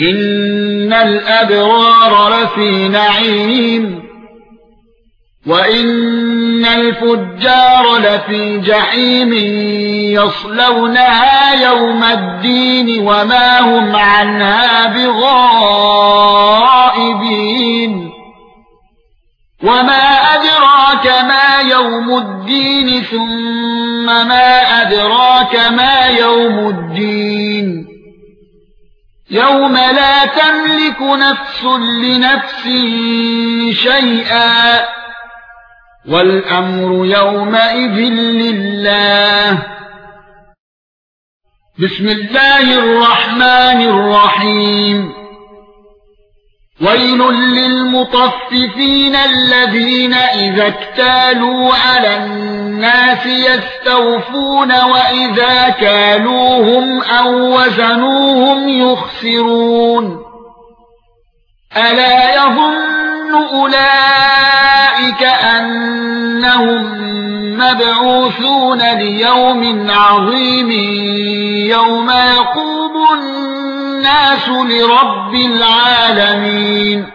ان الابرار لفي نعيم وان الفجار لفي جحيم يصلونها يوم الدين وما هم عنها بغائبين وما ادراك ما يوم الدين ثم ما ادراك ما يوم الدين يوم لا تملك نفس لنفس شيئا والأمر يومئذ لله. بسم الله الرحمن الرحيم. ويل للمطففين الذين إذا اكتالوا على الناس يستوفون وإذا كالوهم أو وزنوهم يخسرون. ألا يظن أولئك أنهم مبعوثون ليوم عظيم يوم يقوم الناس لرب العالمين